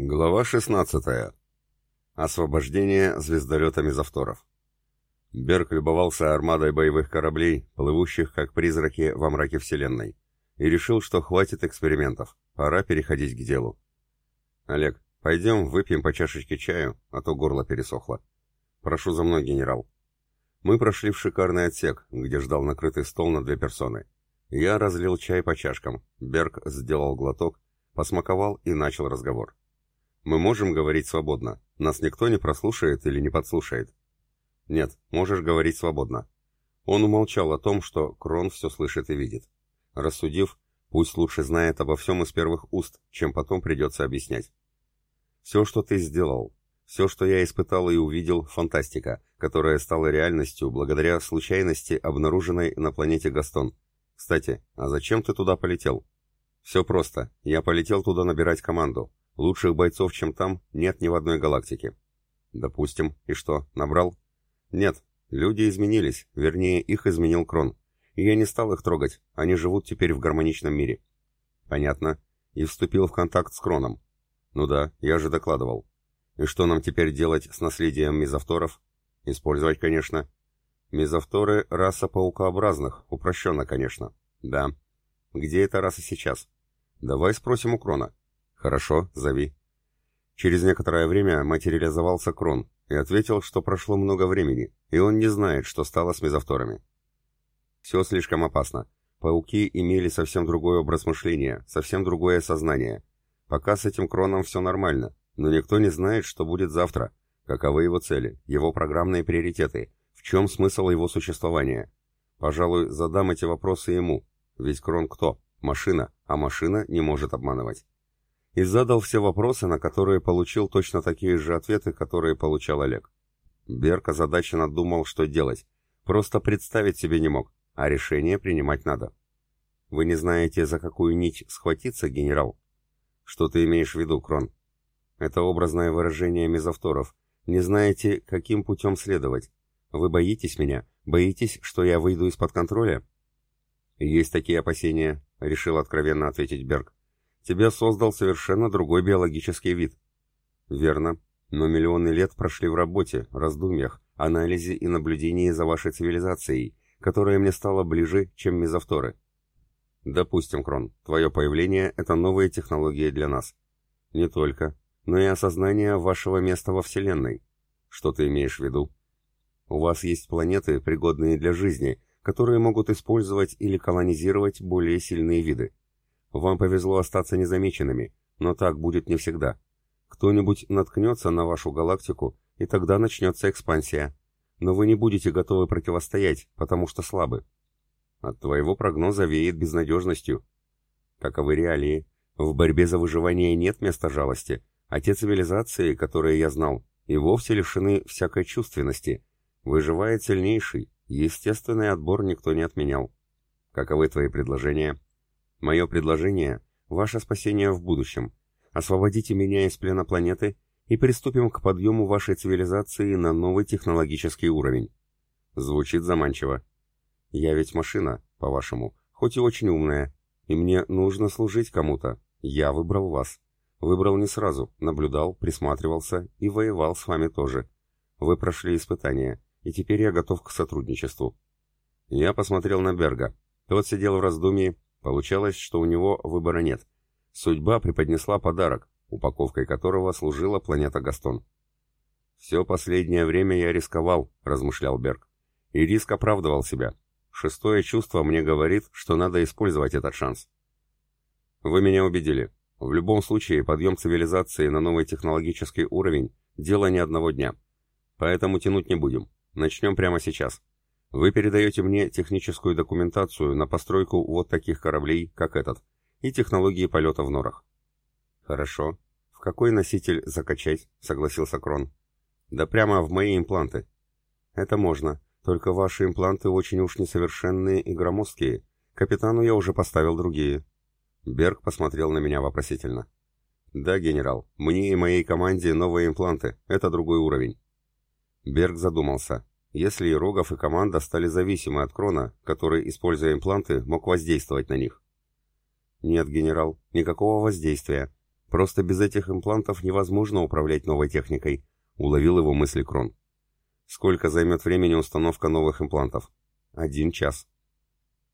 Глава 16. Освобождение звездолетами Завторов. Берг любовался армадой боевых кораблей, плывущих как призраки во мраке Вселенной, и решил, что хватит экспериментов, пора переходить к делу. «Олег, пойдем выпьем по чашечке чаю, а то горло пересохло. Прошу за мной, генерал». Мы прошли в шикарный отсек, где ждал накрытый стол на две персоны. Я разлил чай по чашкам, Берг сделал глоток, посмаковал и начал разговор. Мы можем говорить свободно. Нас никто не прослушает или не подслушает. Нет, можешь говорить свободно. Он умолчал о том, что Крон все слышит и видит. Рассудив, пусть лучше знает обо всем из первых уст, чем потом придется объяснять. Все, что ты сделал, все, что я испытал и увидел, фантастика, которая стала реальностью благодаря случайности, обнаруженной на планете Гастон. Кстати, а зачем ты туда полетел? Все просто. Я полетел туда набирать команду. Лучших бойцов, чем там, нет ни в одной галактике. Допустим. И что, набрал? Нет. Люди изменились, вернее, их изменил Крон. И я не стал их трогать, они живут теперь в гармоничном мире. Понятно. И вступил в контакт с Кроном. Ну да, я же докладывал. И что нам теперь делать с наследием мезовторов? Использовать, конечно. Мезовторы — раса паукообразных, упрощенно, конечно. Да. Где эта раса сейчас? Давай спросим у Крона. «Хорошо, зови». Через некоторое время материализовался Крон и ответил, что прошло много времени, и он не знает, что стало с мезовторами. Все слишком опасно. Пауки имели совсем другой образ мышления, совсем другое сознание. Пока с этим Кроном все нормально, но никто не знает, что будет завтра, каковы его цели, его программные приоритеты, в чем смысл его существования. Пожалуй, задам эти вопросы ему, ведь Крон кто? Машина, а машина не может обманывать и задал все вопросы, на которые получил точно такие же ответы, которые получал Олег. Берг озадаченно думал, что делать. Просто представить себе не мог, а решение принимать надо. «Вы не знаете, за какую нить схватиться, генерал?» «Что ты имеешь в виду, Крон?» «Это образное выражение мезовторов. Не знаете, каким путем следовать. Вы боитесь меня? Боитесь, что я выйду из-под контроля?» «Есть такие опасения», — решил откровенно ответить Берг. Тебя создал совершенно другой биологический вид. Верно. Но миллионы лет прошли в работе, раздумьях, анализе и наблюдении за вашей цивилизацией, которая мне стала ближе, чем мезовторы. Допустим, Крон, твое появление — это новые технологии для нас. Не только, но и осознание вашего места во Вселенной. Что ты имеешь в виду? У вас есть планеты, пригодные для жизни, которые могут использовать или колонизировать более сильные виды. Вам повезло остаться незамеченными, но так будет не всегда. Кто-нибудь наткнется на вашу галактику, и тогда начнется экспансия. Но вы не будете готовы противостоять, потому что слабы. От твоего прогноза веет безнадежностью. Каковы реалии? В борьбе за выживание нет места жалости, а те цивилизации, которые я знал, и вовсе лишены всякой чувственности. Выживает сильнейший, естественный отбор никто не отменял. Каковы твои предложения? Мое предложение — ваше спасение в будущем. Освободите меня из плена планеты и приступим к подъему вашей цивилизации на новый технологический уровень. Звучит заманчиво. Я ведь машина, по-вашему, хоть и очень умная, и мне нужно служить кому-то. Я выбрал вас. Выбрал не сразу, наблюдал, присматривался и воевал с вами тоже. Вы прошли испытания, и теперь я готов к сотрудничеству. Я посмотрел на Берга. Тот сидел в раздумье Получалось, что у него выбора нет. Судьба преподнесла подарок, упаковкой которого служила планета Гастон. «Все последнее время я рисковал», — размышлял Берг. «И риск оправдывал себя. Шестое чувство мне говорит, что надо использовать этот шанс». «Вы меня убедили. В любом случае, подъем цивилизации на новый технологический уровень — дело не одного дня. Поэтому тянуть не будем. Начнем прямо сейчас. Вы передаете мне техническую документацию на постройку вот таких кораблей, как этот, и технологии полета в норах. Хорошо. В какой носитель закачать? Согласился Крон. Да прямо в мои импланты. Это можно, только ваши импланты очень уж несовершенные и громоздкие. Капитану я уже поставил другие. Берг посмотрел на меня вопросительно. «Да, генерал, мне и моей команде новые импланты, это другой уровень». Берг задумался, если и Рогов, и команда стали зависимы от Крона, который, используя импланты, мог воздействовать на них. Нет, генерал, никакого воздействия. Просто без этих имплантов невозможно управлять новой техникой, уловил его мысли Крон. Сколько займет времени установка новых имплантов? Один час.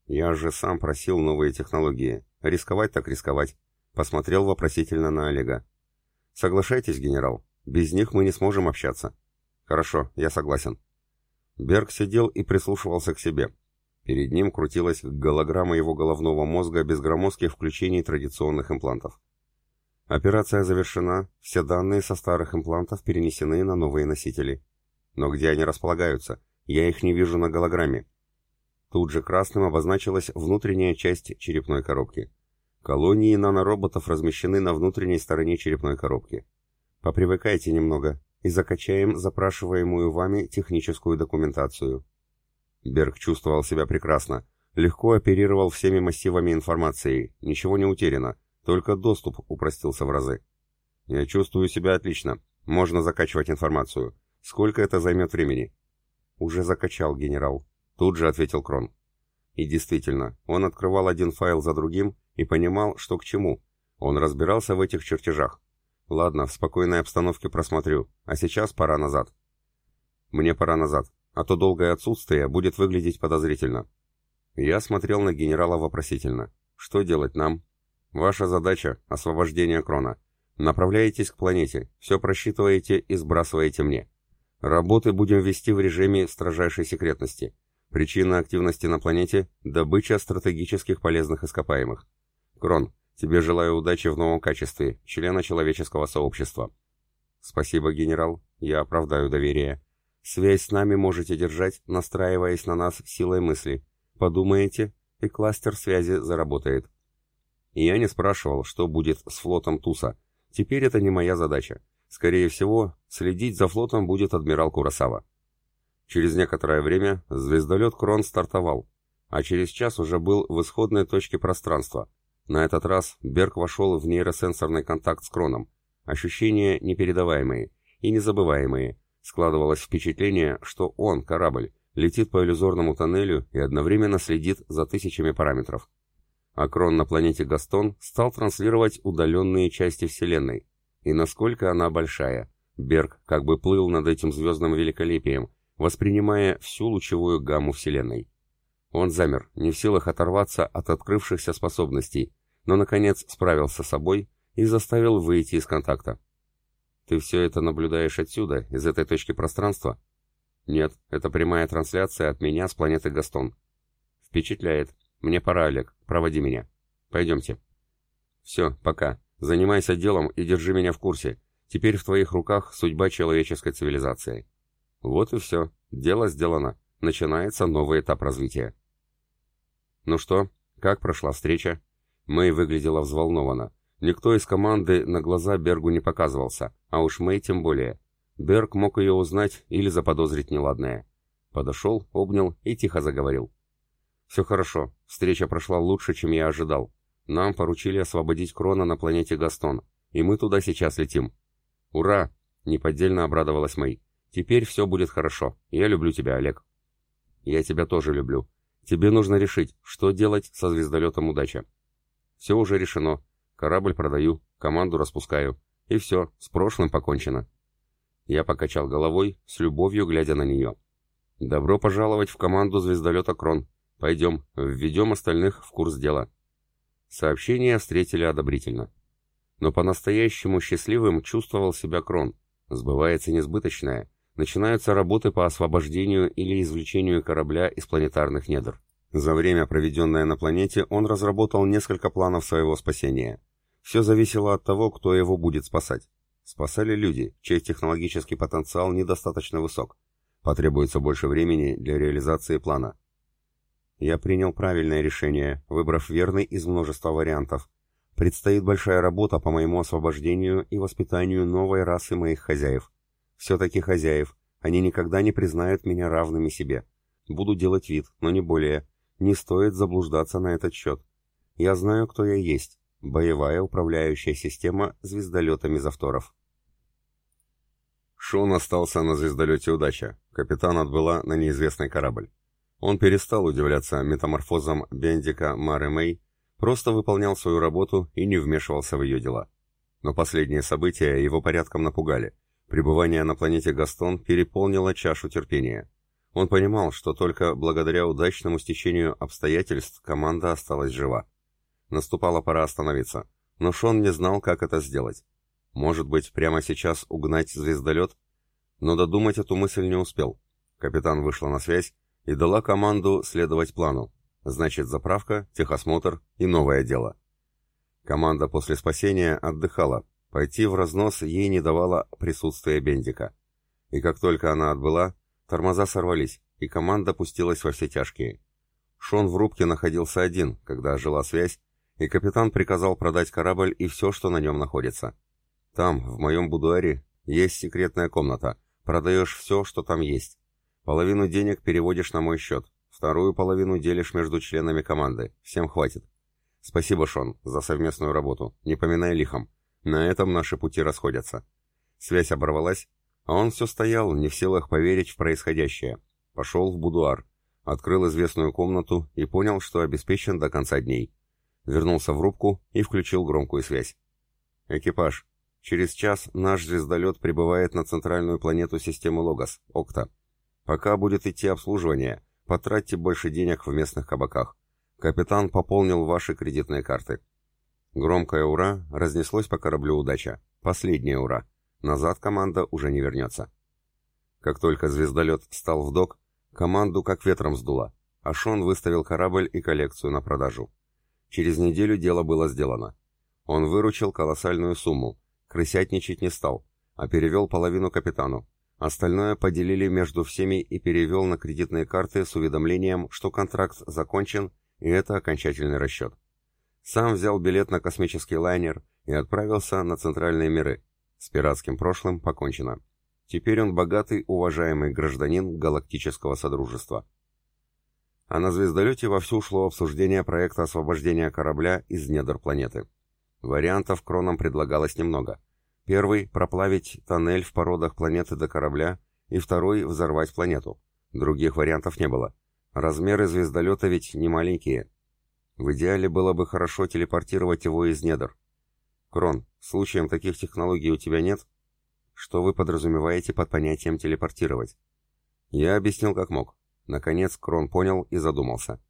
Я же сам просил новые технологии. Рисковать так рисковать. Посмотрел вопросительно на Олега. Соглашайтесь, генерал. Без них мы не сможем общаться. Хорошо, я согласен. Берг сидел и прислушивался к себе. Перед ним крутилась голограмма его головного мозга без громоздких включений традиционных имплантов. Операция завершена, все данные со старых имплантов перенесены на новые носители. Но где они располагаются? Я их не вижу на голограмме. Тут же красным обозначилась внутренняя часть черепной коробки. Колонии нанороботов размещены на внутренней стороне черепной коробки. Попривыкайте немного и закачаем запрашиваемую вами техническую документацию. Берг чувствовал себя прекрасно, легко оперировал всеми массивами информации, ничего не утеряно, только доступ упростился в разы. Я чувствую себя отлично. Можно закачивать информацию. Сколько это займет времени? Уже закачал, генерал. Тут же ответил Крон. И действительно, он открывал один файл за другим и понимал, что к чему. Он разбирался в этих чертежах. Ладно, в спокойной обстановке просмотрю, а сейчас пора назад. Мне пора назад, а то долгое отсутствие будет выглядеть подозрительно. Я смотрел на генерала вопросительно. Что делать нам? Ваша задача — освобождение Крона. Направляетесь к планете, все просчитываете и сбрасываете мне. Работы будем вести в режиме строжайшей секретности. Причина активности на планете – добыча стратегических полезных ископаемых. Крон, тебе желаю удачи в новом качестве, члена человеческого сообщества. Спасибо, генерал, я оправдаю доверие. Связь с нами можете держать, настраиваясь на нас силой мысли. Подумаете, и кластер связи заработает. И я не спрашивал, что будет с флотом Туса. Теперь это не моя задача. Скорее всего, следить за флотом будет адмирал Курасава. Через некоторое время звездолет Крон стартовал, а через час уже был в исходной точке пространства. На этот раз Берг вошел в нейросенсорный контакт с Кроном. Ощущения непередаваемые и незабываемые. Складывалось впечатление, что он, корабль, летит по иллюзорному тоннелю и одновременно следит за тысячами параметров. Акрон на планете Гастон стал транслировать удаленные части Вселенной. И насколько она большая. Берг как бы плыл над этим звездным великолепием, воспринимая всю лучевую гамму Вселенной. Он замер, не в силах оторваться от открывшихся способностей, но, наконец, справился с собой и заставил выйти из контакта. «Ты все это наблюдаешь отсюда, из этой точки пространства?» «Нет, это прямая трансляция от меня с планеты Гастон». «Впечатляет. Мне пора, Олег. Проводи меня. Пойдемте. Все, пока. Занимайся делом и держи меня в курсе. Теперь в твоих руках судьба человеческой цивилизации. Вот и все. Дело сделано. Начинается новый этап развития. Ну что, как прошла встреча? Мэй выглядела взволнованно. Никто из команды на глаза Бергу не показывался, а уж Мэй тем более. Берг мог ее узнать или заподозрить неладное. Подошел, обнял и тихо заговорил. «Все хорошо. Встреча прошла лучше, чем я ожидал. Нам поручили освободить Крона на планете Гастон, и мы туда сейчас летим». «Ура!» — неподдельно обрадовалась Мэй. «Теперь все будет хорошо. Я люблю тебя, Олег». «Я тебя тоже люблю. Тебе нужно решить, что делать со звездолетом «Удача». Все уже решено. Корабль продаю, команду распускаю. И все, с прошлым покончено». Я покачал головой, с любовью глядя на нее. «Добро пожаловать в команду звездолета «Крон». Пойдем, введем остальных в курс дела. Сообщение встретили одобрительно. Но по-настоящему счастливым чувствовал себя Крон. Сбывается несбыточное. Начинаются работы по освобождению или извлечению корабля из планетарных недр. За время, проведенное на планете, он разработал несколько планов своего спасения. Все зависело от того, кто его будет спасать. Спасали люди, чей технологический потенциал недостаточно высок. Потребуется больше времени для реализации плана. Я принял правильное решение, выбрав верный из множества вариантов. Предстоит большая работа по моему освобождению и воспитанию новой расы моих хозяев. Все-таки хозяев. Они никогда не признают меня равными себе. Буду делать вид, но не более. Не стоит заблуждаться на этот счет. Я знаю, кто я есть. Боевая управляющая система звездолетами Завторов. Шон остался на звездолете «Удача». Капитан отбыла на неизвестный корабль. Он перестал удивляться метаморфозам Бендика Мары Мэй, просто выполнял свою работу и не вмешивался в ее дела. но последние события его порядком напугали. Пребывание на планете Гастон переполнило чашу терпения. Он понимал, что только благодаря удачному стечению обстоятельств команда осталась жива. Наступала пора остановиться, но Шон не знал, как это сделать. Может быть, прямо сейчас угнать звездолет? Но додумать эту мысль не успел. Капитан вышла на связь и дала команду следовать плану. Значит, заправка, техосмотр и новое дело. Команда после спасения отдыхала. Пойти в разнос ей не давало присутствие Бендика. И как только она отбыла, тормоза сорвались, и команда пустилась во все тяжкие. Шон в рубке находился один, когда жила связь, и капитан приказал продать корабль и все, что на нем находится. Там, в моем будуаре, есть секретная комната. Продаешь все, что там есть. Половину денег переводишь на мой счет, вторую половину делишь между членами команды. Всем хватит. Спасибо, Шон, за совместную работу. Не поминай лихом. На этом наши пути расходятся. Связь оборвалась, а он все стоял, не в силах поверить в происходящее. Пошел в будуар, открыл известную комнату и понял, что обеспечен до конца дней вернулся в рубку и включил громкую связь. «Экипаж, через час наш звездолет прибывает на центральную планету системы Логос, Окта. Пока будет идти обслуживание, потратьте больше денег в местных кабаках. Капитан пополнил ваши кредитные карты». Громкое «Ура» разнеслось по кораблю «Удача». Последнее «Ура». Назад команда уже не вернется. Как только звездолет стал в док, команду как ветром сдуло, а Шон выставил корабль и коллекцию на продажу. Через неделю дело было сделано. Он выручил колоссальную сумму, крысятничать не стал, а перевел половину капитану. Остальное поделили между всеми и перевел на кредитные карты с уведомлением, что контракт закончен, и это окончательный расчет. Сам взял билет на космический лайнер и отправился на центральные миры. С пиратским прошлым покончено. Теперь он богатый, уважаемый гражданин галактического содружества а на звездолете вовсю шло обсуждение проекта освобождения корабля из недр планеты. Вариантов Кроном предлагалось немного. Первый — проплавить тоннель в породах планеты до корабля, и второй — взорвать планету. Других вариантов не было. Размеры звездолета ведь не маленькие. В идеале было бы хорошо телепортировать его из недр. Крон, случаем таких технологий у тебя нет? Что вы подразумеваете под понятием телепортировать? Я объяснил как мог. Наконец Крон понял и задумался.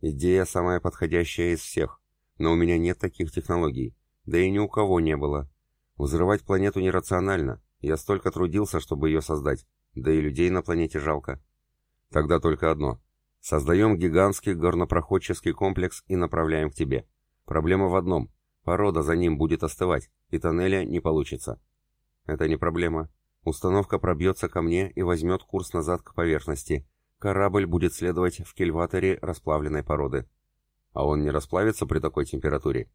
Идея самая подходящая из всех, но у меня нет таких технологий, да и ни у кого не было. Взрывать планету нерационально, я столько трудился, чтобы ее создать, да и людей на планете жалко. Тогда только одно. Создаем гигантский горнопроходческий комплекс и направляем к тебе. Проблема в одном. Порода за ним будет остывать, и тоннеля не получится. Это не проблема. Установка пробьется ко мне и возьмет курс назад к поверхности, Корабль будет следовать в кельваторе расплавленной породы. А он не расплавится при такой температуре.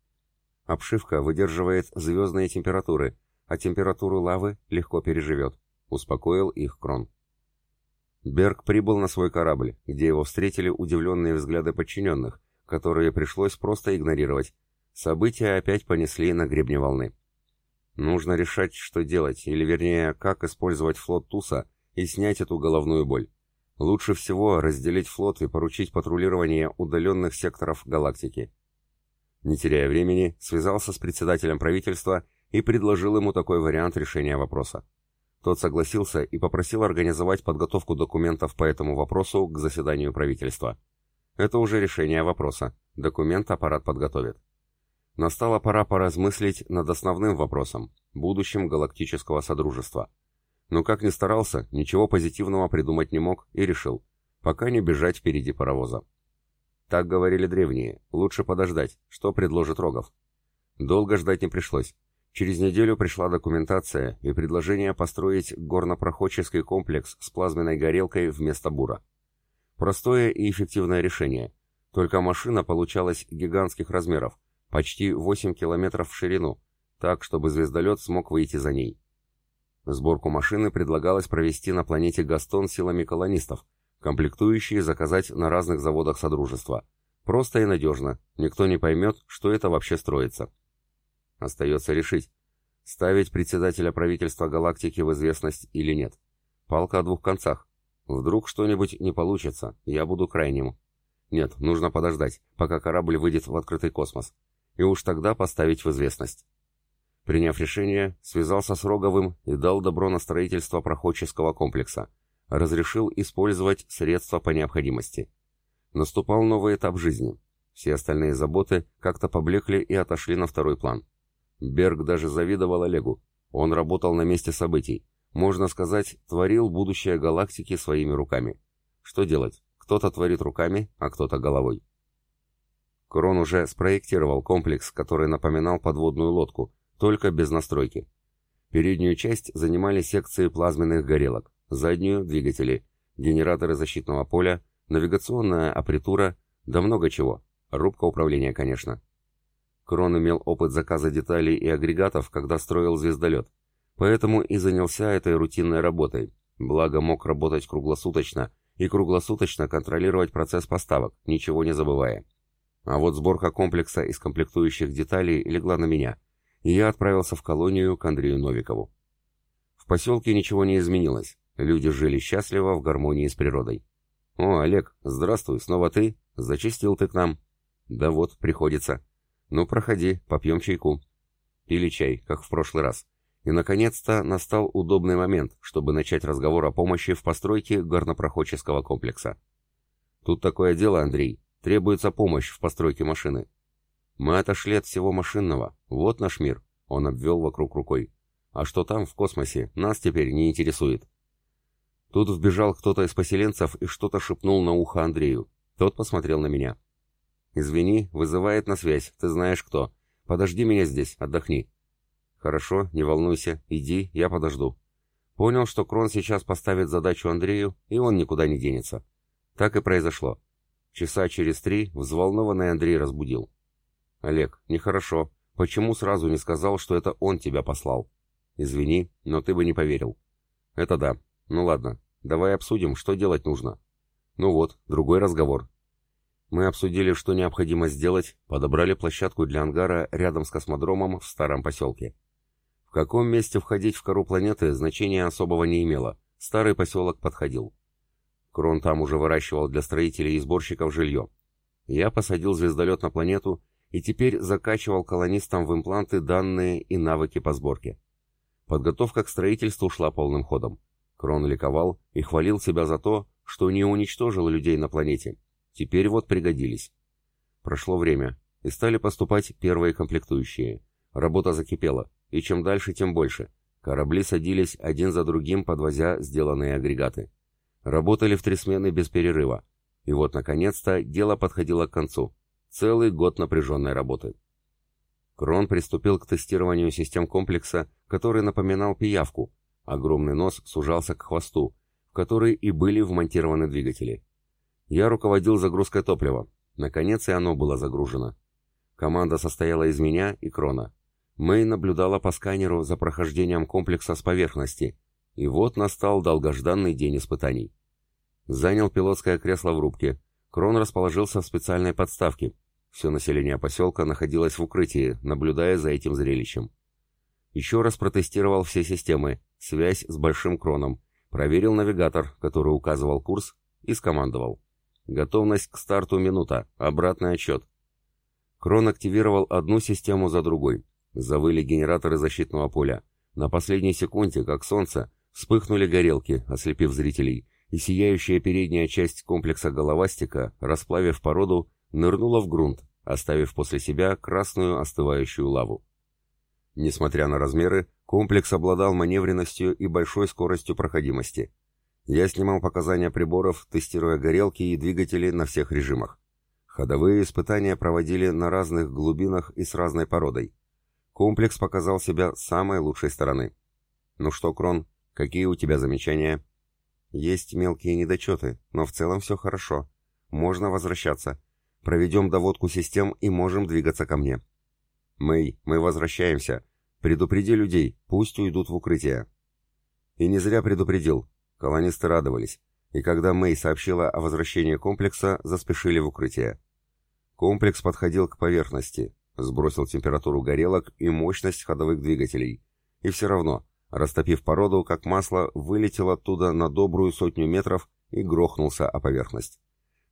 Обшивка выдерживает звездные температуры, а температуру лавы легко переживет, успокоил их Крон. Берг прибыл на свой корабль, где его встретили удивленные взгляды подчиненных, которые пришлось просто игнорировать. События опять понесли на гребне волны. Нужно решать, что делать, или вернее, как использовать флот Туса и снять эту головную боль. Лучше всего разделить флот и поручить патрулирование удаленных секторов галактики. Не теряя времени, связался с председателем правительства и предложил ему такой вариант решения вопроса. Тот согласился и попросил организовать подготовку документов по этому вопросу к заседанию правительства. Это уже решение вопроса. Документ аппарат подготовит. Настала пора поразмыслить над основным вопросом – будущим галактического содружества – но как ни старался, ничего позитивного придумать не мог и решил, пока не бежать впереди паровоза. Так говорили древние, лучше подождать, что предложит Рогов. Долго ждать не пришлось. Через неделю пришла документация и предложение построить горнопроходческий комплекс с плазменной горелкой вместо бура. Простое и эффективное решение. Только машина получалась гигантских размеров, почти 8 километров в ширину, так, чтобы звездолет смог выйти за ней. Сборку машины предлагалось провести на планете Гастон силами колонистов, комплектующие заказать на разных заводах Содружества. Просто и надежно, никто не поймет, что это вообще строится. Остается решить, ставить председателя правительства галактики в известность или нет. Палка о двух концах. Вдруг что-нибудь не получится, я буду крайним. Нет, нужно подождать, пока корабль выйдет в открытый космос. И уж тогда поставить в известность. Приняв решение, связался с Роговым и дал добро на строительство проходческого комплекса. Разрешил использовать средства по необходимости. Наступал новый этап жизни. Все остальные заботы как-то поблекли и отошли на второй план. Берг даже завидовал Олегу. Он работал на месте событий. Можно сказать, творил будущее галактики своими руками. Что делать? Кто-то творит руками, а кто-то головой. Крон уже спроектировал комплекс, который напоминал подводную лодку, только без настройки. Переднюю часть занимали секции плазменных горелок, заднюю — двигатели, генераторы защитного поля, навигационная аппаратура, да много чего. Рубка управления, конечно. Крон имел опыт заказа деталей и агрегатов, когда строил звездолет. Поэтому и занялся этой рутинной работой. Благо мог работать круглосуточно и круглосуточно контролировать процесс поставок, ничего не забывая. А вот сборка комплекса из комплектующих деталей легла на меня, и я отправился в колонию к Андрею Новикову. В поселке ничего не изменилось. Люди жили счастливо в гармонии с природой. «О, Олег, здравствуй, снова ты? Зачистил ты к нам?» «Да вот, приходится. «Ну, проходи, попьем чайку». Пили чай, как в прошлый раз. И, наконец-то, настал удобный момент, чтобы начать разговор о помощи в постройке горнопроходческого комплекса. «Тут такое дело, Андрей. Требуется помощь в постройке машины. Мы отошли от всего машинного. Вот наш мир», — он обвел вокруг рукой. «А что там, в космосе, нас теперь не интересует». Тут вбежал кто-то из поселенцев и что-то шепнул на ухо Андрею. Тот посмотрел на меня. «Извини, вызывает на связь, ты знаешь кто. Подожди меня здесь, отдохни». «Хорошо, не волнуйся, иди, я подожду». Понял, что Крон сейчас поставит задачу Андрею, и он никуда не денется. Так и произошло. Часа через три взволнованный Андрей разбудил. «Олег, нехорошо. Почему сразу не сказал, что это он тебя послал?» «Извини, но ты бы не поверил». «Это да. Ну ладно, давай обсудим, что делать нужно». «Ну вот, другой разговор. Мы обсудили, что необходимо сделать, подобрали площадку для ангара рядом с космодромом в старом поселке. В каком месте входить в кору планеты значения особого не имело, старый поселок подходил. Крон там уже выращивал для строителей и сборщиков жилье. Я посадил звездолет на планету и теперь закачивал колонистам в импланты данные и навыки по сборке. Подготовка к строительству шла полным ходом. Крон ликовал и хвалил себя за то, что не уничтожил людей на планете, Теперь вот пригодились. Прошло время, и стали поступать первые комплектующие. Работа закипела, и чем дальше, тем больше. Корабли садились один за другим, подвозя сделанные агрегаты. Работали в три смены без перерыва. И вот, наконец-то, дело подходило к концу. Целый год напряженной работы. Крон приступил к тестированию систем комплекса, который напоминал пиявку. Огромный нос сужался к хвосту, в который и были вмонтированы двигатели. Я руководил загрузкой топлива. Наконец и оно было загружено. Команда состояла из меня и Крона. Мэй наблюдала по сканеру за прохождением комплекса с поверхности. И вот настал долгожданный день испытаний. Занял пилотское кресло в рубке. Крон расположился в специальной подставке. Все население поселка находилось в укрытии, наблюдая за этим зрелищем. Еще раз протестировал все системы, связь с Большим Кроном, проверил навигатор, который указывал курс, и скомандовал. Готовность к старту минута. Обратный отчет. Крон активировал одну систему за другой. Завыли генераторы защитного поля. На последней секунде, как солнце, вспыхнули горелки, ослепив зрителей, и сияющая передняя часть комплекса головастика, расплавив породу, нырнула в грунт, оставив после себя красную остывающую лаву. Несмотря на размеры, комплекс обладал маневренностью и большой скоростью проходимости – я снимал показания приборов, тестируя горелки и двигатели на всех режимах. Ходовые испытания проводили на разных глубинах и с разной породой. Комплекс показал себя с самой лучшей стороны. Ну что, Крон, какие у тебя замечания? Есть мелкие недочеты, но в целом все хорошо. Можно возвращаться. Проведем доводку систем и можем двигаться ко мне. Мэй, мы возвращаемся. Предупреди людей, пусть уйдут в укрытие. И не зря предупредил. Колонисты радовались, и когда Мэй сообщила о возвращении комплекса, заспешили в укрытие. Комплекс подходил к поверхности, сбросил температуру горелок и мощность ходовых двигателей. И все равно, растопив породу, как масло, вылетел оттуда на добрую сотню метров и грохнулся о поверхность.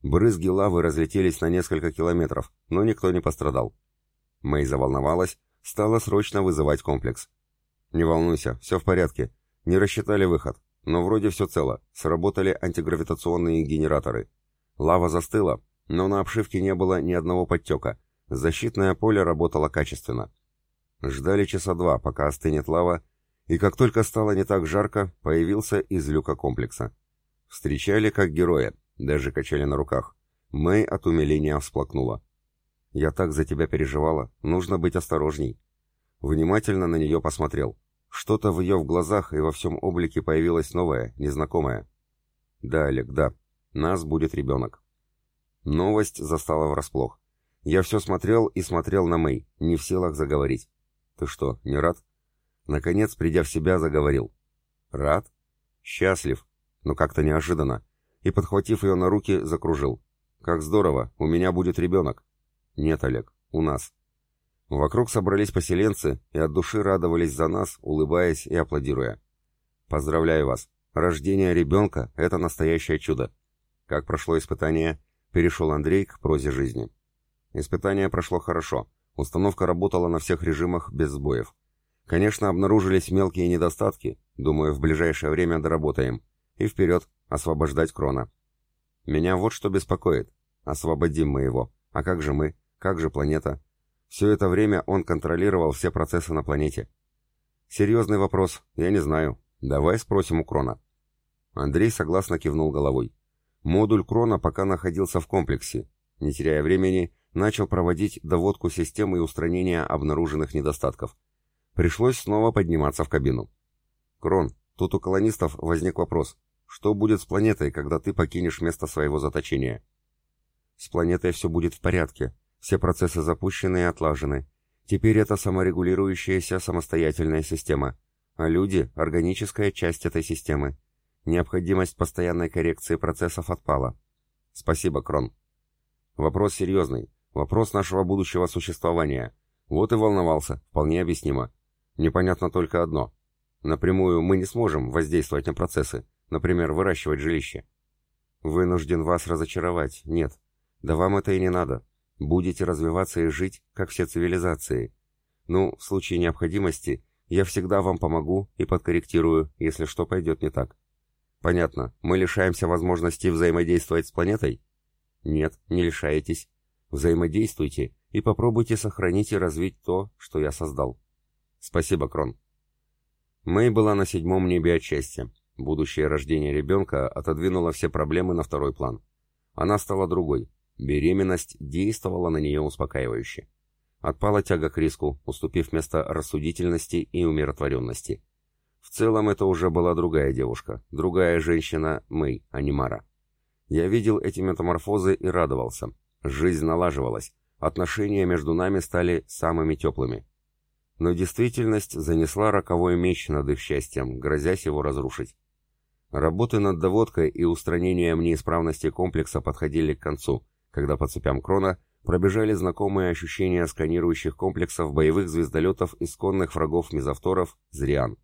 Брызги лавы разлетелись на несколько километров, но никто не пострадал. Мэй заволновалась, стала срочно вызывать комплекс. «Не волнуйся, все в порядке. Не рассчитали выход. Но вроде все цело. Сработали антигравитационные генераторы. Лава застыла, но на обшивке не было ни одного подтека. Защитное поле работало качественно. Ждали часа два, пока остынет лава, и как только стало не так жарко, появился из люка комплекса. Встречали как героя, даже качали на руках. Мэй от умиления всплакнула. «Я так за тебя переживала, нужно быть осторожней». Внимательно на нее посмотрел. Что-то в ее в глазах и во всем облике появилось новое, незнакомое. «Да, Олег, да. Нас будет ребенок». Новость застала врасплох. Я все смотрел и смотрел на Мэй, не в силах заговорить. «Ты что, не рад?» Наконец, придя в себя, заговорил. «Рад? Счастлив, но как-то неожиданно». И, подхватив ее на руки, закружил. «Как здорово, у меня будет ребенок». «Нет, Олег, у нас». Вокруг собрались поселенцы и от души радовались за нас, улыбаясь и аплодируя. «Поздравляю вас! Рождение ребенка — это настоящее чудо!» Как прошло испытание, перешел Андрей к прозе жизни. Испытание прошло хорошо. Установка работала на всех режимах без сбоев. Конечно, обнаружились мелкие недостатки, думаю, в ближайшее время доработаем. И вперед, освобождать Крона. Меня вот что беспокоит. Освободим мы его. А как же мы? Как же планета? Все это время он контролировал все процессы на планете. Серьезный вопрос, я не знаю. Давай спросим у Крона. Андрей согласно кивнул головой. Модуль Крона пока находился в комплексе. Не теряя времени, начал проводить доводку системы и устранения обнаруженных недостатков. Пришлось снова подниматься в кабину. «Крон, тут у колонистов возник вопрос. Что будет с планетой, когда ты покинешь место своего заточения?» «С планетой все будет в порядке. Все процессы запущены и отлажены. Теперь это саморегулирующаяся самостоятельная система, а люди — органическая часть этой системы. Необходимость постоянной коррекции процессов отпала. Спасибо, Крон. Вопрос серьезный. Вопрос нашего будущего существования. Вот и волновался, вполне объяснимо. Непонятно только одно. Напрямую мы не сможем воздействовать на процессы, например, выращивать жилище. Вынужден вас разочаровать, нет. Да вам это и не надо. Будете развиваться и жить, как все цивилизации. Ну, в случае необходимости, я всегда вам помогу и подкорректирую, если что пойдет не так. Понятно, мы лишаемся возможности взаимодействовать с планетой? Нет, не лишаетесь. Взаимодействуйте и попробуйте сохранить и развить то, что я создал. Спасибо, Крон. Мэй была на седьмом небе от счастья. Будущее рождение ребенка отодвинуло все проблемы на второй план. Она стала другой, Беременность действовала на нее успокаивающе. Отпала тяга к риску, уступив место рассудительности и умиротворенности. В целом это уже была другая девушка, другая женщина Мэй, а не Мара. Я видел эти метаморфозы и радовался. Жизнь налаживалась, отношения между нами стали самыми теплыми. Но действительность занесла роковой меч над их счастьем, грозясь его разрушить. Работы над доводкой и устранением неисправности комплекса подходили к концу, когда по цепям Крона пробежали знакомые ощущения сканирующих комплексов боевых звездолетов исконных врагов мезовторов «Зриан».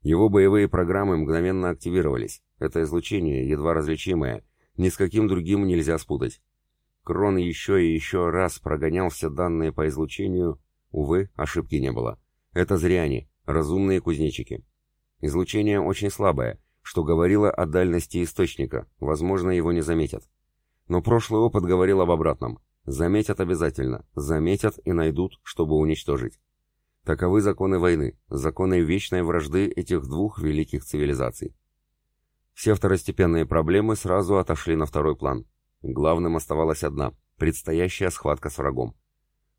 Его боевые программы мгновенно активировались. Это излучение, едва различимое, ни с каким другим нельзя спутать. Крон еще и еще раз прогонял все данные по излучению. Увы, ошибки не было. Это зряне, разумные кузнечики. Излучение очень слабое, что говорило о дальности источника, возможно, его не заметят. Но прошлый опыт говорил об обратном. Заметят обязательно, заметят и найдут, чтобы уничтожить. Таковы законы войны, законы вечной вражды этих двух великих цивилизаций. Все второстепенные проблемы сразу отошли на второй план. Главным оставалась одна – предстоящая схватка с врагом.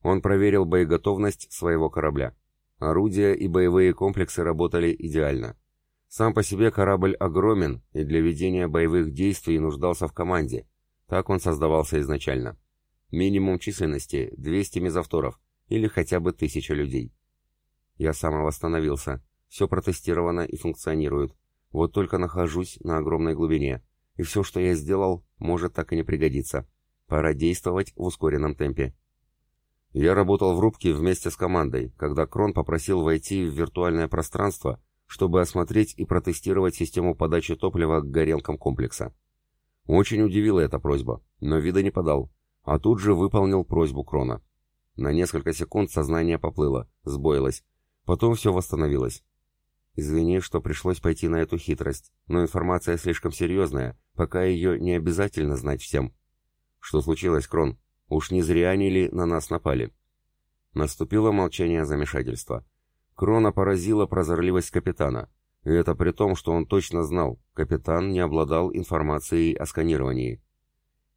Он проверил боеготовность своего корабля. Орудия и боевые комплексы работали идеально. Сам по себе корабль огромен и для ведения боевых действий нуждался в команде – так он создавался изначально. Минимум численности 200 мезовторов или хотя бы 1000 людей. Я сам восстановился. Все протестировано и функционирует. Вот только нахожусь на огромной глубине. И все, что я сделал, может так и не пригодиться. Пора действовать в ускоренном темпе. Я работал в рубке вместе с командой, когда Крон попросил войти в виртуальное пространство, чтобы осмотреть и протестировать систему подачи топлива к горелкам комплекса. Очень удивила эта просьба, но вида не подал, а тут же выполнил просьбу Крона. На несколько секунд сознание поплыло, сбоилось. Потом все восстановилось. Извини, что пришлось пойти на эту хитрость, но информация слишком серьезная, пока ее не обязательно знать всем. Что случилось, Крон? Уж не зря они ли на нас напали? Наступило молчание замешательства. Крона поразила прозорливость капитана. И это при том, что он точно знал, капитан не обладал информацией о сканировании.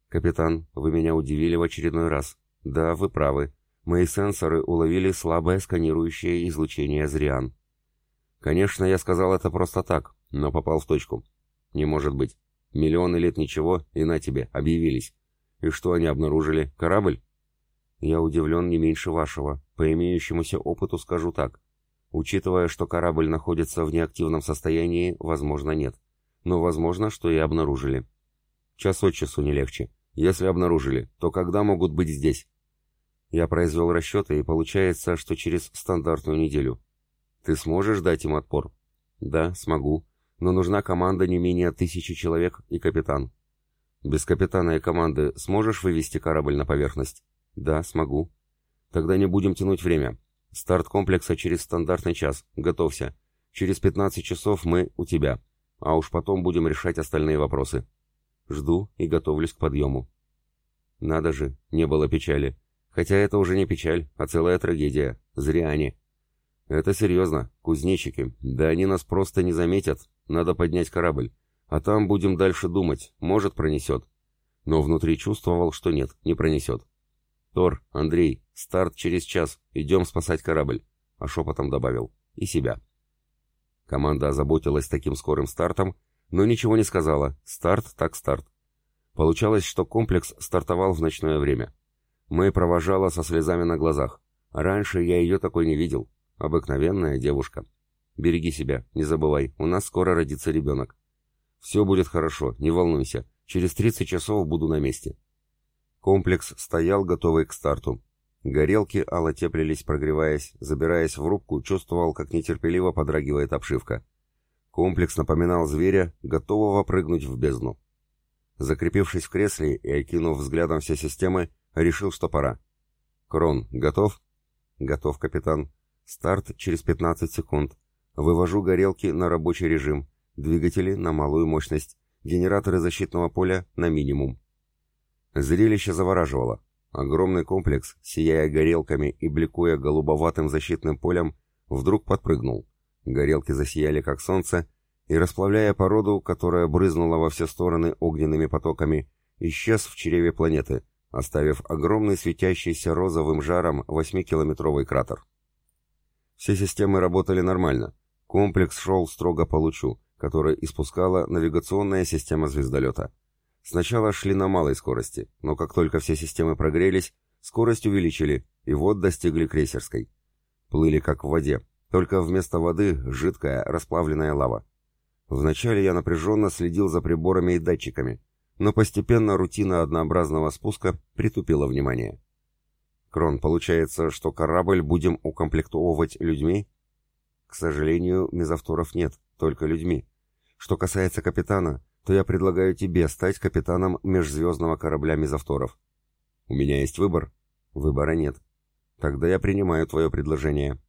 «Капитан, вы меня удивили в очередной раз. Да, вы правы. Мои сенсоры уловили слабое сканирующее излучение Зриан. Конечно, я сказал это просто так, но попал в точку. Не может быть. Миллионы лет ничего, и на тебе, объявились. И что они обнаружили? Корабль? Я удивлен не меньше вашего. По имеющемуся опыту скажу так. Учитывая, что корабль находится в неактивном состоянии, возможно, нет. Но возможно, что и обнаружили. Час от часу не легче. Если обнаружили, то когда могут быть здесь? Я произвел расчеты, и получается, что через стандартную неделю. Ты сможешь дать им отпор? Да, смогу. Но нужна команда не менее тысячи человек и капитан. Без капитана и команды сможешь вывести корабль на поверхность? Да, смогу. Тогда не будем тянуть время. Старт комплекса через стандартный час. Готовься. Через 15 часов мы у тебя. А уж потом будем решать остальные вопросы. Жду и готовлюсь к подъему. Надо же, не было печали. Хотя это уже не печаль, а целая трагедия. Зря они. Это серьезно, кузнечики. Да они нас просто не заметят. Надо поднять корабль. А там будем дальше думать. Может, пронесет. Но внутри чувствовал, что нет, не пронесет. Тор, Андрей, старт через час. Идем спасать корабль. А шепотом добавил. И себя. Команда озаботилась таким скорым стартом, но ничего не сказала. Старт так старт. Получалось, что комплекс стартовал в ночное время. Мэй провожала со слезами на глазах. Раньше я ее такой не видел. Обыкновенная девушка. Береги себя, не забывай, у нас скоро родится ребенок. Все будет хорошо, не волнуйся. Через 30 часов буду на месте. Комплекс стоял, готовый к старту. Горелки ало теплились, прогреваясь, забираясь в рубку, чувствовал, как нетерпеливо подрагивает обшивка. Комплекс напоминал зверя, готового прыгнуть в бездну. Закрепившись в кресле и окинув взглядом все системы, Решил, что пора. Крон, готов? Готов, капитан. Старт через 15 секунд. Вывожу горелки на рабочий режим. Двигатели на малую мощность. Генераторы защитного поля на минимум. Зрелище завораживало. Огромный комплекс, сияя горелками и бликуя голубоватым защитным полем, вдруг подпрыгнул. Горелки засияли, как солнце, и, расплавляя породу, которая брызнула во все стороны огненными потоками, исчез в чреве планеты, оставив огромный светящийся розовым жаром 8-километровый кратер. Все системы работали нормально. Комплекс шел строго по лучу, который испускала навигационная система звездолета. Сначала шли на малой скорости, но как только все системы прогрелись, скорость увеличили, и вот достигли крейсерской. Плыли как в воде, только вместо воды жидкая расплавленная лава. Вначале я напряженно следил за приборами и датчиками, но постепенно рутина однообразного спуска притупила внимание. Крон, получается, что корабль будем укомплектовывать людьми? К сожалению, мезовторов нет, только людьми. Что касается капитана, то я предлагаю тебе стать капитаном межзвездного корабля мезовторов. У меня есть выбор? Выбора нет. Тогда я принимаю твое предложение.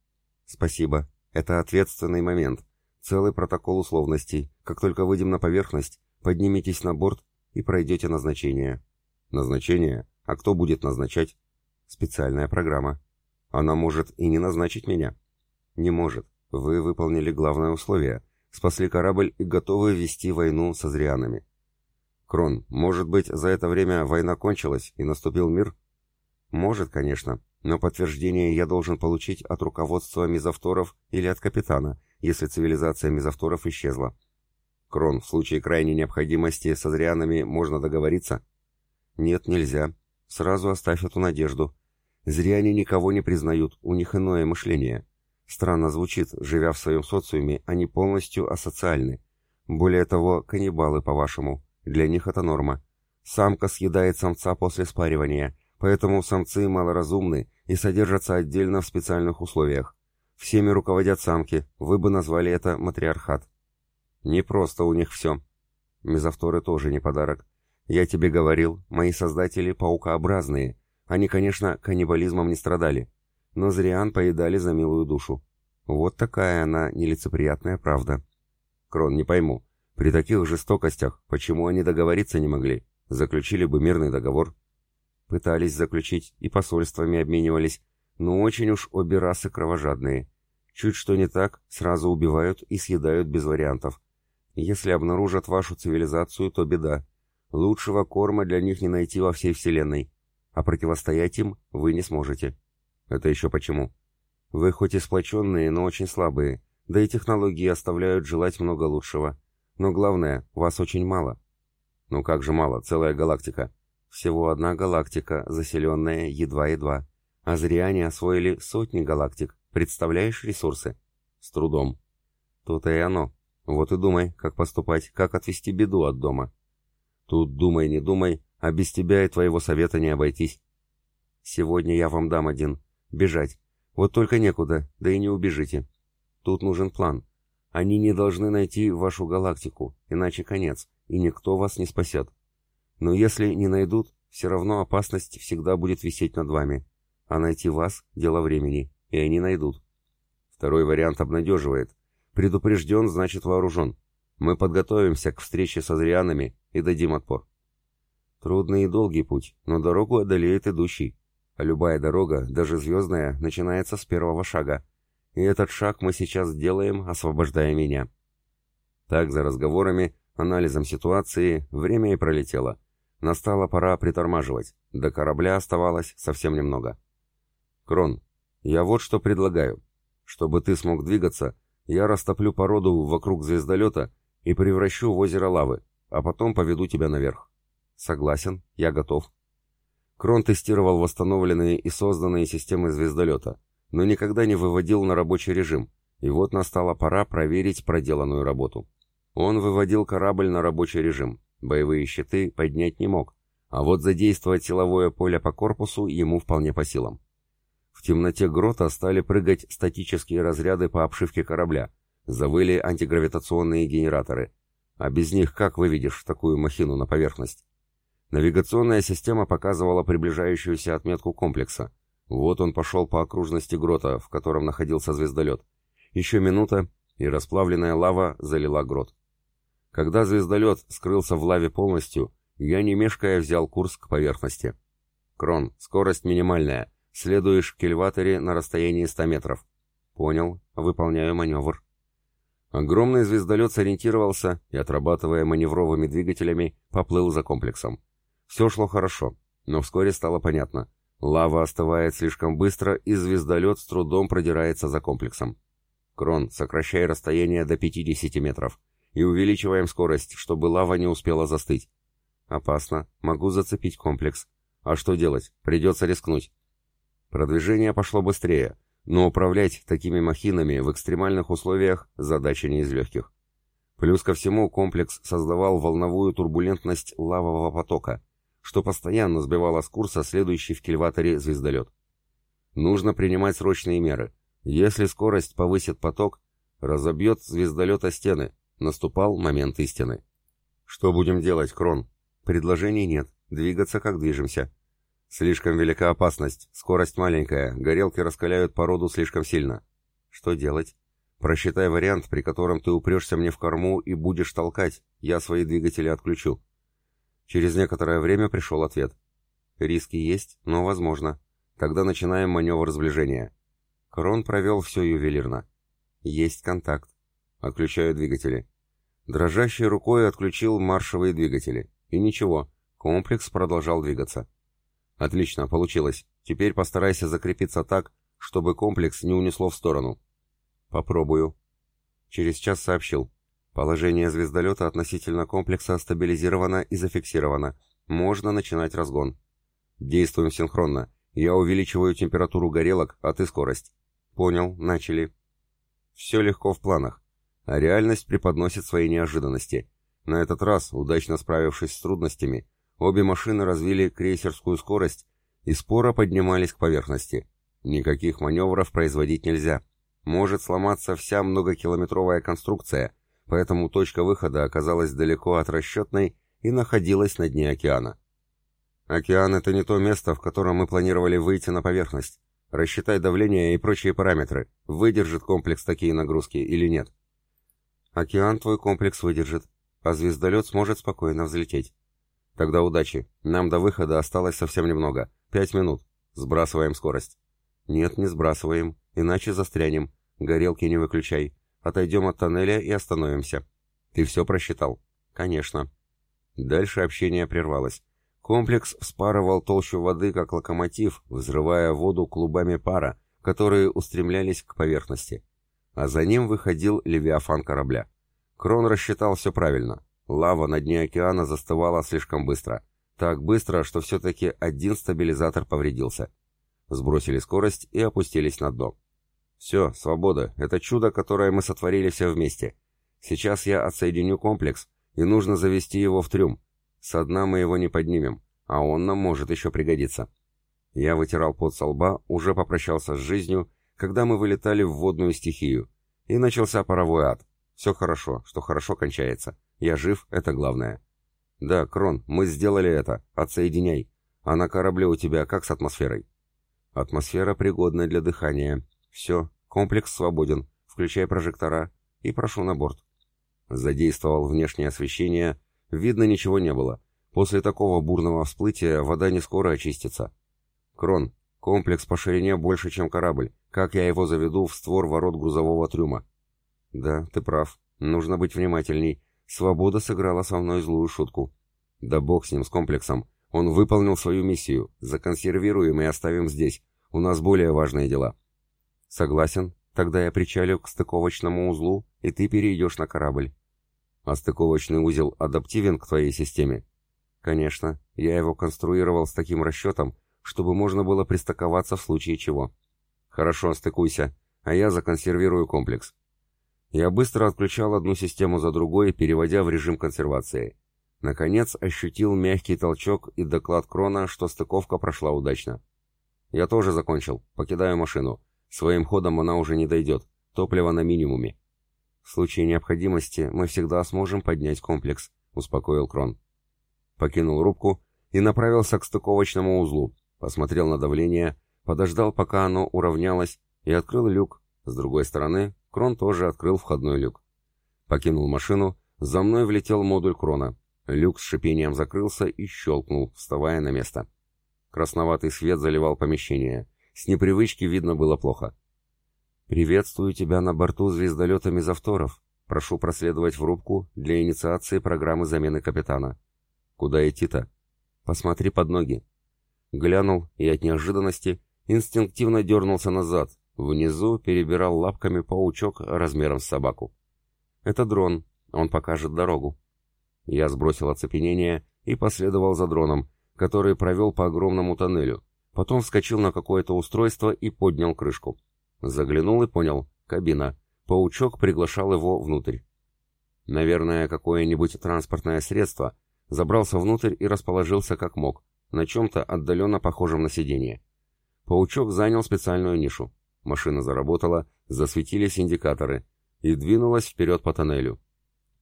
Спасибо. Это ответственный момент. Целый протокол условностей. Как только выйдем на поверхность, поднимитесь на борт и пройдете назначение. Назначение? А кто будет назначать? Специальная программа. Она может и не назначить меня. Не может. Вы выполнили главное условие. Спасли корабль и готовы вести войну со зрианами. Крон, может быть, за это время война кончилась и наступил мир? Может, конечно, но подтверждение я должен получить от руководства мезовторов или от капитана, если цивилизация мезовторов исчезла. Крон, в случае крайней необходимости со зрианами можно договориться? Нет, нельзя. Сразу оставь эту надежду. Зриане никого не признают, у них иное мышление. Странно звучит, живя в своем социуме, они полностью асоциальны. Более того, каннибалы, по-вашему. Для них это норма. Самка съедает самца после спаривания, поэтому самцы малоразумны и содержатся отдельно в специальных условиях. Всеми руководят самки, вы бы назвали это матриархат. Не просто у них все. Мезовторы тоже не подарок. Я тебе говорил, мои создатели паукообразные. Они, конечно, каннибализмом не страдали, но зриан поедали за милую душу. Вот такая она нелицеприятная правда. Крон, не пойму, при таких жестокостях, почему они договориться не могли? Заключили бы мирный договор. Пытались заключить и посольствами обменивались, но очень уж обе расы кровожадные. Чуть что не так, сразу убивают и съедают без вариантов. Если обнаружат вашу цивилизацию, то беда. Лучшего корма для них не найти во всей Вселенной. А противостоять им вы не сможете. Это еще почему? Вы хоть и сплоченные, но очень слабые, да и технологии оставляют желать много лучшего. Но главное, вас очень мало. Ну как же мало, целая галактика. Всего одна галактика, заселенная едва-едва. А зряне освоили сотни галактик. Представляешь ресурсы? С трудом. То-то и оно. Вот и думай, как поступать, как отвести беду от дома. Тут думай, не думай, а без тебя и твоего совета не обойтись. Сегодня я вам дам один. Бежать. Вот только некуда, да и не убежите. Тут нужен план. Они не должны найти вашу галактику, иначе конец, и никто вас не спасет. Но если не найдут, все равно опасность всегда будет висеть над вами. А найти вас – дело времени, и они найдут. Второй вариант обнадеживает. Предупрежден, значит вооружен. Мы подготовимся к встрече со зрианами и дадим отпор. Трудный и долгий путь, но дорогу одолеет идущий. Любая дорога, даже звездная, начинается с первого шага. И этот шаг мы сейчас делаем, освобождая меня. Так, за разговорами, анализом ситуации, время и пролетело. Настала пора притормаживать. До корабля оставалось совсем немного. Крон, я вот что предлагаю. Чтобы ты смог двигаться, я растоплю породу вокруг звездолета и превращу в озеро лавы, а потом поведу тебя наверх. Согласен, я готов. Крон тестировал восстановленные и созданные системы звездолета, но никогда не выводил на рабочий режим, и вот настала пора проверить проделанную работу. Он выводил корабль на рабочий режим, боевые щиты поднять не мог, а вот задействовать силовое поле по корпусу ему вполне по силам. В темноте грота стали прыгать статические разряды по обшивке корабля, завыли антигравитационные генераторы. А без них как выведешь такую махину на поверхность? Навигационная система показывала приближающуюся отметку комплекса. Вот он пошел по окружности грота, в котором находился звездолет. Еще минута, и расплавленная лава залила грот. Когда звездолет скрылся в лаве полностью, я не мешкая взял курс к поверхности. «Крон, скорость минимальная. Следуешь в кельваторе на расстоянии 100 метров». «Понял. Выполняю маневр». Огромный звездолет сориентировался и, отрабатывая маневровыми двигателями, поплыл за комплексом. Все шло хорошо, но вскоре стало понятно. Лава остывает слишком быстро, и звездолет с трудом продирается за комплексом. Крон, сокращай расстояние до 50 метров. И увеличиваем скорость, чтобы лава не успела застыть. Опасно. Могу зацепить комплекс. А что делать? Придется рискнуть. Продвижение пошло быстрее, но управлять такими махинами в экстремальных условиях задача не из легких. Плюс ко всему комплекс создавал волновую турбулентность лавового потока, что постоянно сбивало с курса следующий в кильваторе звездолет. Нужно принимать срочные меры. Если скорость повысит поток, разобьет звездолет о стены. Наступал момент истины. Что будем делать, Крон? Предложений нет. Двигаться, как движемся. Слишком велика опасность. Скорость маленькая. Горелки раскаляют породу слишком сильно. Что делать? Просчитай вариант, при котором ты упрешься мне в корму и будешь толкать. Я свои двигатели отключу. Через некоторое время пришел ответ. Риски есть, но возможно. Тогда начинаем маневр сближения. Крон провел все ювелирно. Есть контакт. Отключаю двигатели. Дрожащей рукой отключил маршевые двигатели. И ничего, комплекс продолжал двигаться. Отлично, получилось. Теперь постарайся закрепиться так, чтобы комплекс не унесло в сторону. Попробую. Через час сообщил. Положение звездолета относительно комплекса стабилизировано и зафиксировано. Можно начинать разгон. Действуем синхронно. Я увеличиваю температуру горелок, а ты скорость. Понял, начали. Все легко в планах. А реальность преподносит свои неожиданности. На этот раз, удачно справившись с трудностями, обе машины развили крейсерскую скорость и споро поднимались к поверхности. Никаких маневров производить нельзя. Может сломаться вся многокилометровая конструкция — поэтому точка выхода оказалась далеко от расчетной и находилась на дне океана. Океан — это не то место, в котором мы планировали выйти на поверхность. Рассчитай давление и прочие параметры. Выдержит комплекс такие нагрузки или нет? Океан твой комплекс выдержит, а звездолет сможет спокойно взлететь. Тогда удачи. Нам до выхода осталось совсем немного. Пять минут. Сбрасываем скорость. Нет, не сбрасываем, иначе застрянем. Горелки не выключай. Отойдем от тоннеля и остановимся. Ты все просчитал? Конечно. Дальше общение прервалось. Комплекс вспарывал толщу воды, как локомотив, взрывая воду клубами пара, которые устремлялись к поверхности. А за ним выходил левиафан корабля. Крон рассчитал все правильно. Лава на дне океана застывала слишком быстро. Так быстро, что все-таки один стабилизатор повредился. Сбросили скорость и опустились на дно. Все, свобода, это чудо, которое мы сотворили все вместе. Сейчас я отсоединю комплекс, и нужно завести его в трюм. Со дна мы его не поднимем, а он нам может еще пригодиться. Я вытирал пот со лба, уже попрощался с жизнью, когда мы вылетали в водную стихию. И начался паровой ад. Все хорошо, что хорошо кончается. Я жив, это главное. Да, Крон, мы сделали это. Отсоединяй. А на корабле у тебя как с атмосферой? Атмосфера пригодна для дыхания. Все, комплекс свободен. Включай прожектора и прошу на борт. Задействовал внешнее освещение, Видно, ничего не было. После такого бурного всплытия вода не скоро очистится. Крон, комплекс по ширине больше, чем корабль. Как я его заведу в створ ворот грузового трюма? Да, ты прав. Нужно быть внимательней. Свобода сыграла со мной злую шутку. Да бог с ним, с комплексом. Он выполнил свою миссию. Законсервируем и оставим здесь. У нас более важные дела. Согласен. Тогда я причалю к стыковочному узлу, и ты перейдешь на корабль. А стыковочный узел адаптивен к твоей системе? Конечно, я его конструировал с таким расчетом, чтобы можно было пристыковаться в случае чего. Хорошо, стыкуйся, а я законсервирую комплекс. Я быстро отключал одну систему за другой, переводя в режим консервации. Наконец ощутил мягкий толчок и доклад Крона, что стыковка прошла удачно. Я тоже закончил, покидаю машину. Своим ходом она уже не дойдет, топливо на минимуме. В случае необходимости мы всегда сможем поднять комплекс», — успокоил Крон. Покинул рубку и направился к стыковочному узлу, посмотрел на давление, подождал, пока оно уравнялось, и открыл люк. С другой стороны, Крон тоже открыл входной люк. Покинул машину, за мной влетел модуль Крона. Люк с шипением закрылся и щелкнул, вставая на место. Красноватый свет заливал помещение. С непривычки видно было плохо. «Приветствую тебя на борту звездолета Мизавторов. Прошу проследовать в рубку для инициации программы замены капитана». «Куда идти-то?» «Посмотри под ноги». Глянул и от неожиданности инстинктивно дернулся назад. Внизу перебирал лапками паучок размером с собаку. «Это дрон. Он покажет дорогу». Я сбросил оцепенение и последовал за дроном, который провел по огромному тоннелю. Потом вскочил на какое-то устройство и поднял крышку. Заглянул и понял. Кабина. Паучок приглашал его внутрь. Наверное, какое-нибудь транспортное средство. Забрался внутрь и расположился как мог, на чем-то отдаленно похожем на сиденье. Паучок занял специальную нишу. Машина заработала, засветились индикаторы и двинулась вперед по тоннелю.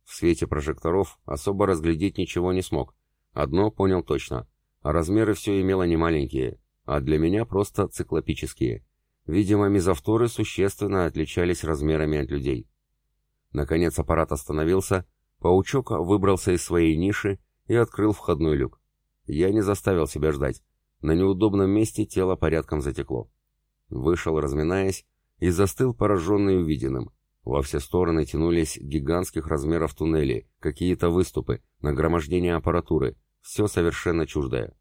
В свете прожекторов особо разглядеть ничего не смог. Одно понял точно. А размеры все имело немаленькие, а для меня просто циклопические. Видимо, мизавторы существенно отличались размерами от людей. Наконец аппарат остановился, паучок выбрался из своей ниши и открыл входной люк. Я не заставил себя ждать. На неудобном месте тело порядком затекло. Вышел, разминаясь, и застыл пораженный увиденным. Во все стороны тянулись гигантских размеров туннели, какие-то выступы, нагромождение аппаратуры, все совершенно чуждое.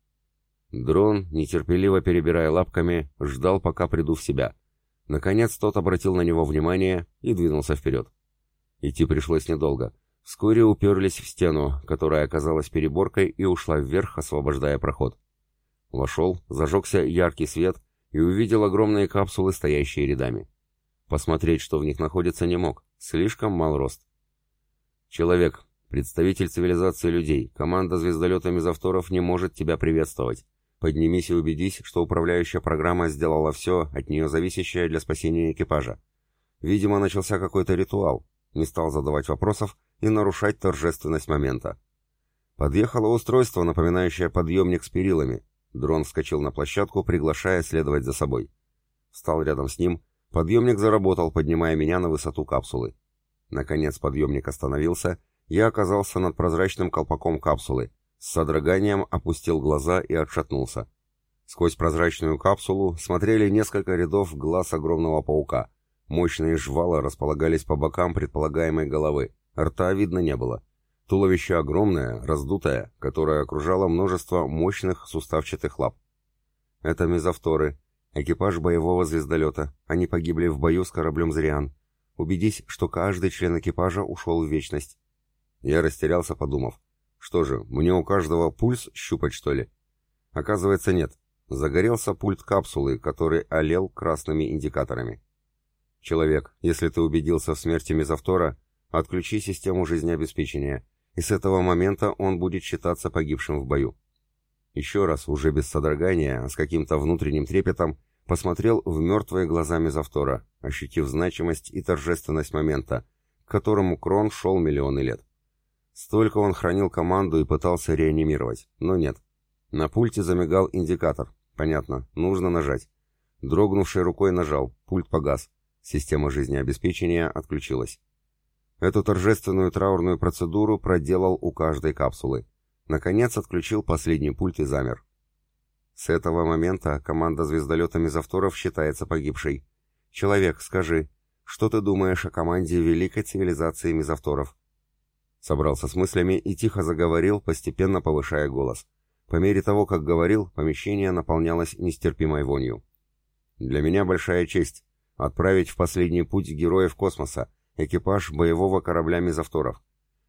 Дрон, нетерпеливо перебирая лапками, ждал, пока приду в себя. Наконец тот обратил на него внимание и двинулся вперед. Идти пришлось недолго. Вскоре уперлись в стену, которая оказалась переборкой и ушла вверх, освобождая проход. Вошел, зажегся яркий свет и увидел огромные капсулы, стоящие рядами. Посмотреть, что в них находится, не мог. Слишком мал рост. Человек, представитель цивилизации людей, команда звездолета Мизавторов не может тебя приветствовать. Поднимись и убедись, что управляющая программа сделала все, от нее зависящее для спасения экипажа. Видимо, начался какой-то ритуал. Не стал задавать вопросов и нарушать торжественность момента. Подъехало устройство, напоминающее подъемник с перилами. Дрон вскочил на площадку, приглашая следовать за собой. Встал рядом с ним. Подъемник заработал, поднимая меня на высоту капсулы. Наконец подъемник остановился. Я оказался над прозрачным колпаком капсулы. С содроганием опустил глаза и отшатнулся. Сквозь прозрачную капсулу смотрели несколько рядов глаз огромного паука. Мощные жвала располагались по бокам предполагаемой головы. Рта видно не было. Туловище огромное, раздутое, которое окружало множество мощных суставчатых лап. Это мезовторы, экипаж боевого звездолета. Они погибли в бою с кораблем «Зриан». Убедись, что каждый член экипажа ушел в вечность. Я растерялся, подумав. Что же, мне у каждого пульс щупать, что ли? Оказывается, нет. Загорелся пульт капсулы, который олел красными индикаторами. Человек, если ты убедился в смерти мезовтора, отключи систему жизнеобеспечения, и с этого момента он будет считаться погибшим в бою. Еще раз, уже без содрогания, с каким-то внутренним трепетом, посмотрел в мертвые глаза мезовтора, ощутив значимость и торжественность момента, к которому Крон шел миллионы лет. Столько он хранил команду и пытался реанимировать, но нет. На пульте замигал индикатор, Понятно, нужно нажать. Дрогнувшей рукой нажал, пульт погас. Система жизнеобеспечения отключилась. Эту торжественную траурную процедуру проделал у каждой капсулы. Наконец отключил последний пульт и замер. С этого момента команда звездолета Мезовторов считается погибшей. Человек, скажи, что ты думаешь о команде великой цивилизации Мезовторов? Собрался с мыслями и тихо заговорил, постепенно повышая голос. По мере того, как говорил, помещение наполнялось нестерпимой вонью. Для меня большая честь отправить в последний путь героев космоса, экипаж боевого корабля Мезовторов.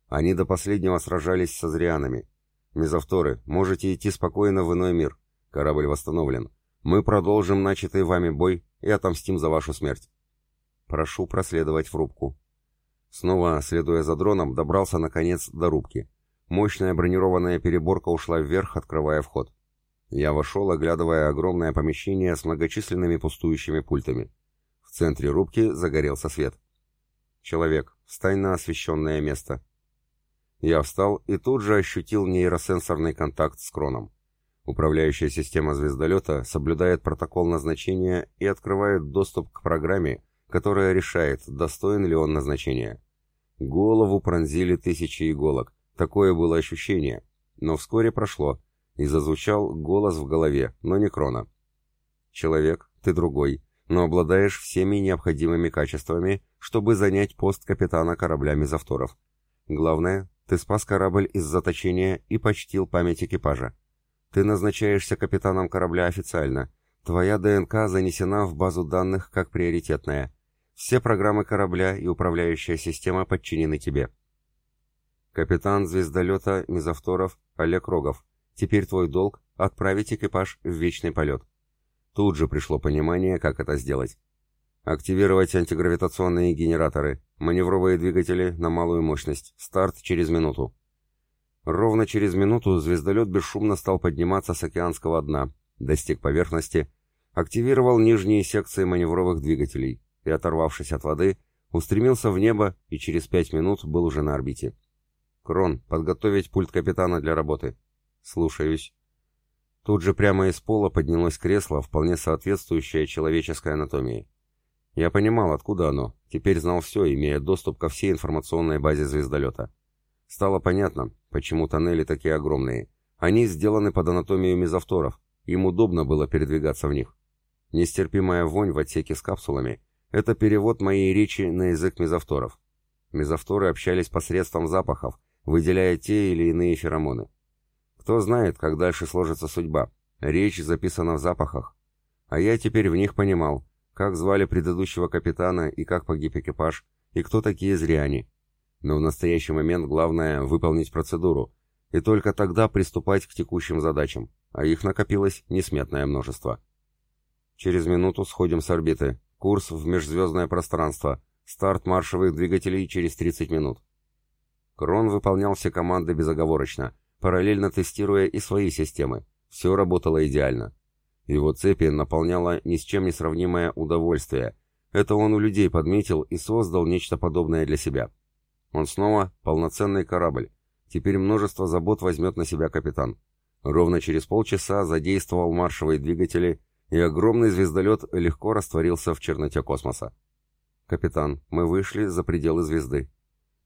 Они до последнего сражались со зрианами. Мезовторы, можете идти спокойно в иной мир. Корабль восстановлен. Мы продолжим начатый вами бой и отомстим за вашу смерть. Прошу проследовать в рубку. Снова, следуя за дроном, добрался наконец до рубки. Мощная бронированная переборка ушла вверх, открывая вход. Я вошел, оглядывая огромное помещение с многочисленными пустующими пультами. В центре рубки загорелся свет. «Человек, встань на освещенное место». Я встал и тут же ощутил нейросенсорный контакт с Кроном. Управляющая система звездолета соблюдает протокол назначения и открывает доступ к программе, которая решает, достоин ли он назначения. Голову пронзили тысячи иголок, Такое было ощущение, но вскоре прошло, и зазвучал голос в голове, но не Крона. «Человек, ты другой, но обладаешь всеми необходимыми качествами, чтобы занять пост капитана корабля Мезовторов. Главное, ты спас корабль из заточения и почтил память экипажа. Ты назначаешься капитаном корабля официально. Твоя ДНК занесена в базу данных как приоритетная. Все программы корабля и управляющая система подчинены тебе. Капитан звездолета Мизавторов Олег Рогов. Теперь твой долг — отправить экипаж в вечный полет. Тут же пришло понимание, как это сделать. Активировать антигравитационные генераторы, маневровые двигатели на малую мощность. Старт через минуту. Ровно через минуту звездолет бесшумно стал подниматься с океанского дна, достиг поверхности, активировал нижние секции маневровых двигателей и, оторвавшись от воды, устремился в небо и через пять минут был уже на орбите. «Крон, подготовить пульт капитана для работы». «Слушаюсь». Тут же прямо из пола поднялось кресло, вполне соответствующее человеческой анатомии. Я понимал, откуда оно, теперь знал все, имея доступ ко всей информационной базе звездолета. Стало понятно, почему тоннели такие огромные. Они сделаны под анатомию мезовторов, им удобно было передвигаться в них. Нестерпимая вонь в отсеке с капсулами — это перевод моей речи на язык мезовторов. Мезовторы общались посредством запахов, выделяя те или иные феромоны. Кто знает, как дальше сложится судьба. Речь записана в запахах. А я теперь в них понимал, как звали предыдущего капитана и как погиб экипаж, и кто такие зряне. Но в настоящий момент главное выполнить процедуру, и только тогда приступать к текущим задачам, а их накопилось несметное множество. Через минуту сходим с орбиты. Курс в межзвездное пространство. Старт маршевых двигателей через 30 минут. Крон выполнял все команды безоговорочно, параллельно тестируя и свои системы. Все работало идеально. Его цепи наполняло ни с чем не сравнимое удовольствие. Это он у людей подметил и создал нечто подобное для себя. Он снова полноценный корабль. Теперь множество забот возьмет на себя капитан. Ровно через полчаса задействовал маршевые двигатели, и огромный звездолет легко растворился в черноте космоса. «Капитан, мы вышли за пределы звезды.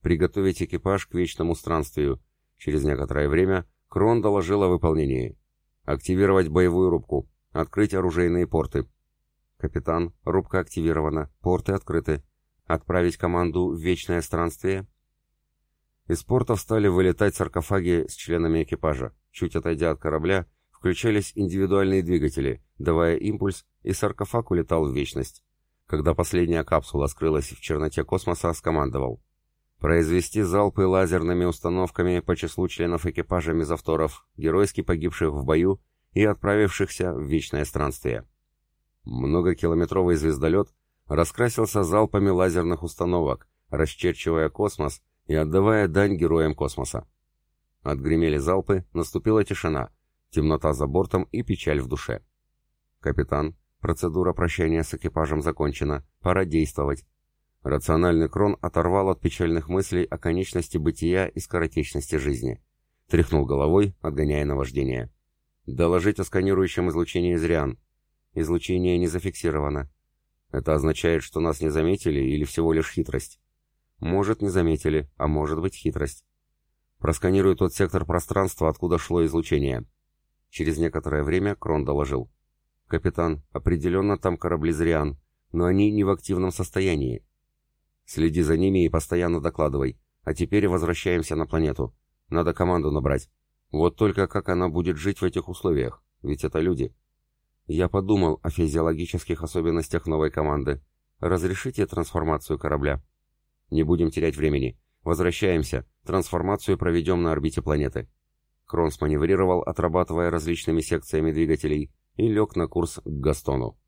Приготовить экипаж к вечному странствию. Через некоторое время Крон доложил о выполнении. Активировать боевую рубку. Открыть оружейные порты. Капитан, рубка активирована, порты открыты. Отправить команду в вечное странствие. Из портов стали вылетать саркофаги с членами экипажа. Чуть отойдя от корабля, включались индивидуальные двигатели, давая импульс, и саркофаг улетал в вечность. Когда последняя капсула скрылась в черноте космоса, скомандовал. Произвести залпы лазерными установками по числу членов экипажа мезовторов, геройски погибших в бою и отправившихся в вечное странствие. Многокилометровый звездолет раскрасился залпами лазерных установок, расчерчивая космос и отдавая дань героям космоса. Отгремели залпы, наступила тишина, темнота за бортом и печаль в душе. «Капитан, процедура прощания с экипажем закончена, пора действовать». Рациональный крон оторвал от печальных мыслей о конечности бытия и скоротечности жизни. Тряхнул головой, отгоняя наваждение. «Доложить о сканирующем излучении Зриан. Излучение не зафиксировано. Это означает, что нас не заметили или всего лишь хитрость? Может, не заметили, а может быть хитрость. Просканирую тот сектор пространства, откуда шло излучение. Через некоторое время Крон доложил. «Капитан, определенно там корабли Зриан, но они не в активном состоянии. Следи за ними и постоянно докладывай. А теперь возвращаемся на планету. Надо команду набрать. Вот только как она будет жить в этих условиях? Ведь это люди. Я подумал о физиологических особенностях новой команды. Разрешите трансформацию корабля? Не будем терять времени. Возвращаемся. Трансформацию проведем на орбите планеты. Крон сманеврировал, отрабатывая различными секциями двигателей, и лег на курс к Гастону.